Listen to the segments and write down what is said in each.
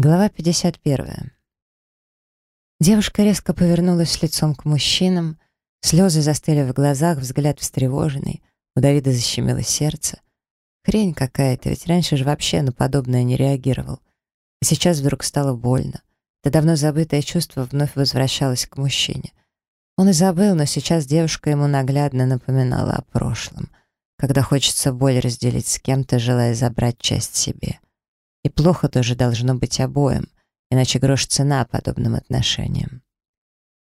Глава 51. Девушка резко повернулась лицом к мужчинам, слезы застыли в глазах, взгляд встревоженный, у Давида защемило сердце. Хрень какая-то, ведь раньше же вообще на подобное не реагировал. А сейчас вдруг стало больно. Это давно забытое чувство вновь возвращалось к мужчине. Он и забыл, но сейчас девушка ему наглядно напоминала о прошлом, когда хочется боль разделить с кем-то, желая забрать часть себе. И плохо тоже должно быть обоим, иначе грош цена подобным отношениям.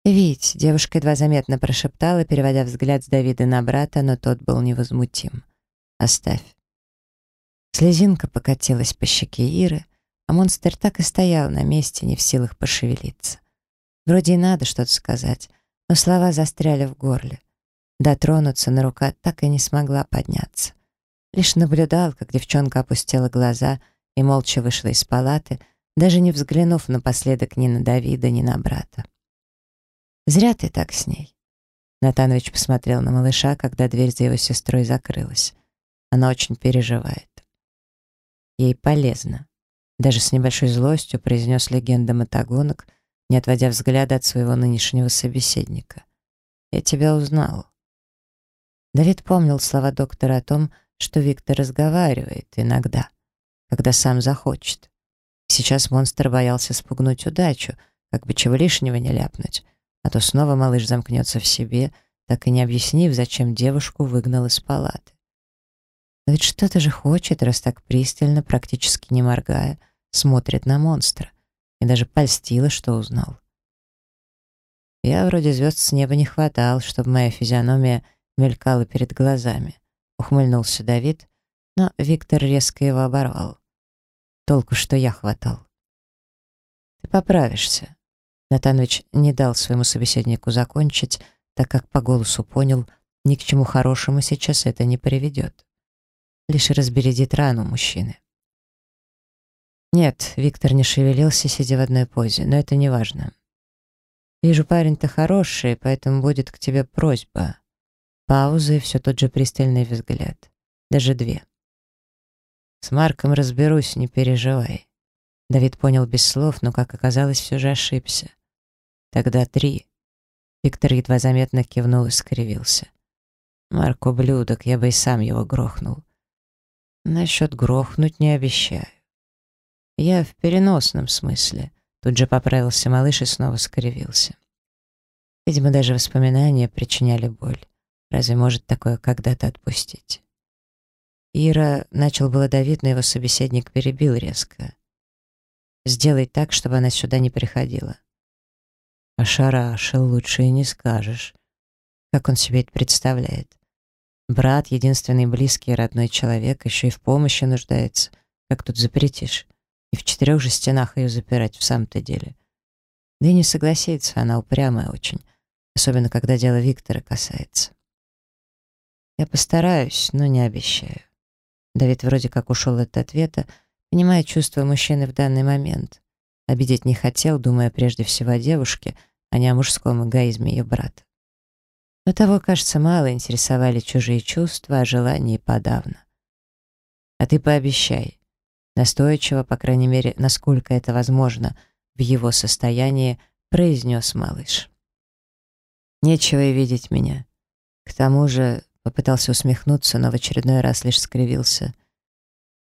«Вить», — девушка едва заметно прошептала, переводя взгляд с Давида на брата, но тот был невозмутим. «Оставь». Слезинка покатилась по щеке Иры, а монстр так и стоял на месте, не в силах пошевелиться. Вроде и надо что-то сказать, но слова застряли в горле. Дотронуться на рука так и не смогла подняться. Лишь наблюдал, как девчонка опустила глаза — и молча вышла из палаты, даже не взглянув напоследок ни на Давида, ни на брата. «Зря ты так с ней». Натанович посмотрел на малыша, когда дверь за его сестрой закрылась. Она очень переживает. Ей полезно. Даже с небольшой злостью произнес легенда мотогонок, не отводя взгляда от своего нынешнего собеседника. «Я тебя узнал». Давид помнил слова доктора о том, что Виктор разговаривает иногда когда сам захочет. Сейчас монстр боялся спугнуть удачу, как бы чего лишнего не ляпнуть, а то снова малыш замкнется в себе, так и не объяснив, зачем девушку выгнал из палаты. Но ведь что-то же хочет, раз так пристально, практически не моргая, смотрит на монстра. И даже польстила, что узнал. Я вроде звезд с неба не хватал, чтобы моя физиономия мелькала перед глазами. Ухмыльнулся Давид, но Виктор резко его оборвал. Толку, что я хватал. «Ты поправишься». Натанович не дал своему собеседнику закончить, так как по голосу понял, ни к чему хорошему сейчас это не приведет. Лишь разбередит рану мужчины. Нет, Виктор не шевелился, сидя в одной позе, но это не важно. Вижу, парень-то хороший, поэтому будет к тебе просьба. Пауза и все тот же пристальный взгляд. Даже две. С Марком разберусь, не переживай. Давид понял без слов, но, как оказалось, все же ошибся. Тогда три. Виктор едва заметно кивнул и скривился. Марк ублюдок, я бы и сам его грохнул. Насчет грохнуть не обещаю. Я в переносном смысле. Тут же поправился малыш и снова скривился. Видимо, даже воспоминания причиняли боль. Разве может такое когда-то отпустить? Ира начал было давить, но его собеседник перебил резко. «Сделай так, чтобы она сюда не приходила». «Ошарашил, лучше и не скажешь». Как он себе это представляет? Брат, единственный близкий и родной человек, еще и в помощи нуждается. Как тут запретишь? И в четырех же стенах ее запирать в самом-то деле. Да и не согласится, она упрямая очень. Особенно, когда дело Виктора касается. Я постараюсь, но не обещаю. Давид вроде как ушел от ответа, понимая чувства мужчины в данный момент. Обидеть не хотел, думая прежде всего о девушке, а не о мужском эгоизме ее брата. Но того, кажется, мало интересовали чужие чувства, а желания подавно. «А ты пообещай», настойчиво, по крайней мере, насколько это возможно, в его состоянии, произнес малыш. «Нечего и видеть меня. К тому же Попытался усмехнуться, но в очередной раз лишь скривился.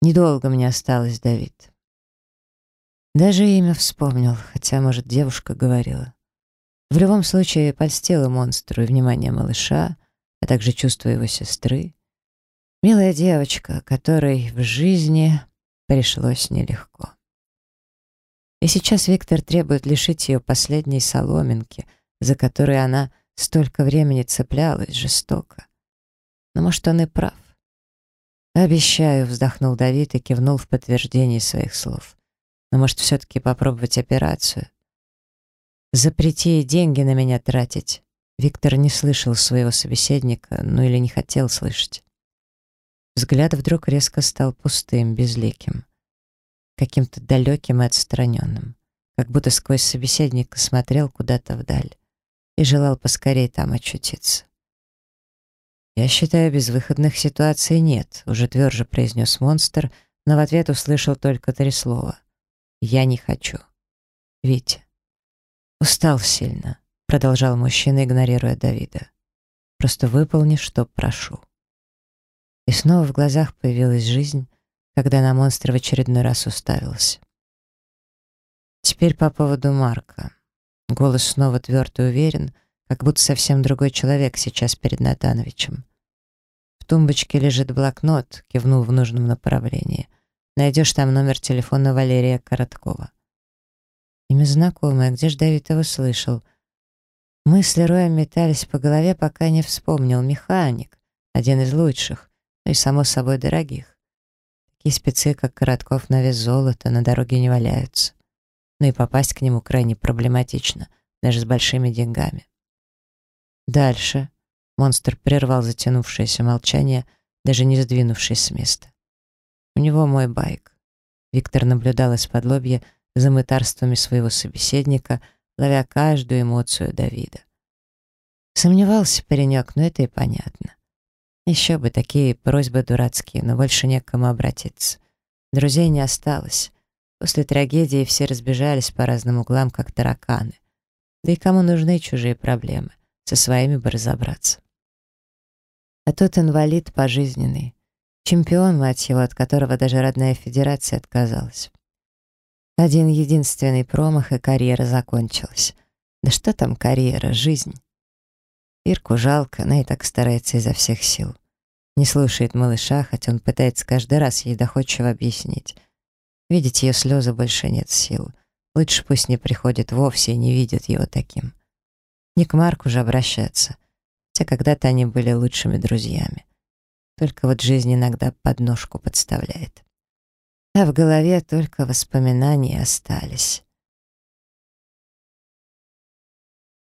Недолго мне осталось, Давид. Даже имя вспомнил, хотя, может, девушка говорила. В любом случае, польстила монстру и внимание малыша, а также чувство его сестры. Милая девочка, которой в жизни пришлось нелегко. И сейчас Виктор требует лишить ее последней соломинки, за которой она столько времени цеплялась жестоко. Но, может, он и прав. «Обещаю», — вздохнул Давид и кивнул в подтверждение своих слов. «Но, может, все-таки попробовать операцию?» «Запрети деньги на меня тратить». Виктор не слышал своего собеседника, ну или не хотел слышать. Взгляд вдруг резко стал пустым, безликим, каким-то далеким и отстраненным, как будто сквозь собеседника смотрел куда-то вдаль и желал поскорее там очутиться. «Я считаю, безвыходных ситуаций нет», — уже тверже произнес монстр, но в ответ услышал только три слова. Я не хочу. Витя. Устал сильно, продолжал мужчина, игнорируя Давида. Просто выполни, что прошу. И снова в глазах появилась жизнь, когда на монстра в очередной раз уставился. Теперь по поводу Марка. Голос снова тверд и уверен, как будто совсем другой человек сейчас перед Натановичем. В тумбочке лежит блокнот, кивнул в нужном направлении. Найдешь там номер телефона Валерия Короткова. Имя знакомое, где ж Давид его слышал? Мысли Роя метались по голове, пока не вспомнил. Механик, один из лучших, но и, само собой, дорогих. Такие спецы, как Коротков, на вес золота, на дороге не валяются. Но и попасть к нему крайне проблематично, даже с большими деньгами. Дальше монстр прервал затянувшееся молчание, даже не сдвинувшись с места. У него мой байк. Виктор наблюдал из-под лобья за мытарствами своего собеседника, ловя каждую эмоцию Давида. Сомневался паренек, но это и понятно. Еще бы такие просьбы дурацкие, но больше не к кому обратиться. Друзей не осталось. После трагедии все разбежались по разным углам, как тараканы. Да и кому нужны чужие проблемы? Со своими бы разобраться. А тот инвалид пожизненный. Чемпион, мать его, от которого даже родная федерация отказалась. Один единственный промах, и карьера закончилась. Да что там карьера, жизнь. Ирку жалко, она и так старается изо всех сил. Не слушает малыша, хотя он пытается каждый раз ей доходчиво объяснить. Видеть ее слезы больше нет сил. Лучше пусть не приходит вовсе и не видит его таким. Не к Марку же обращаться, хотя когда-то они были лучшими друзьями. Только вот жизнь иногда подножку подставляет. А в голове только воспоминания остались.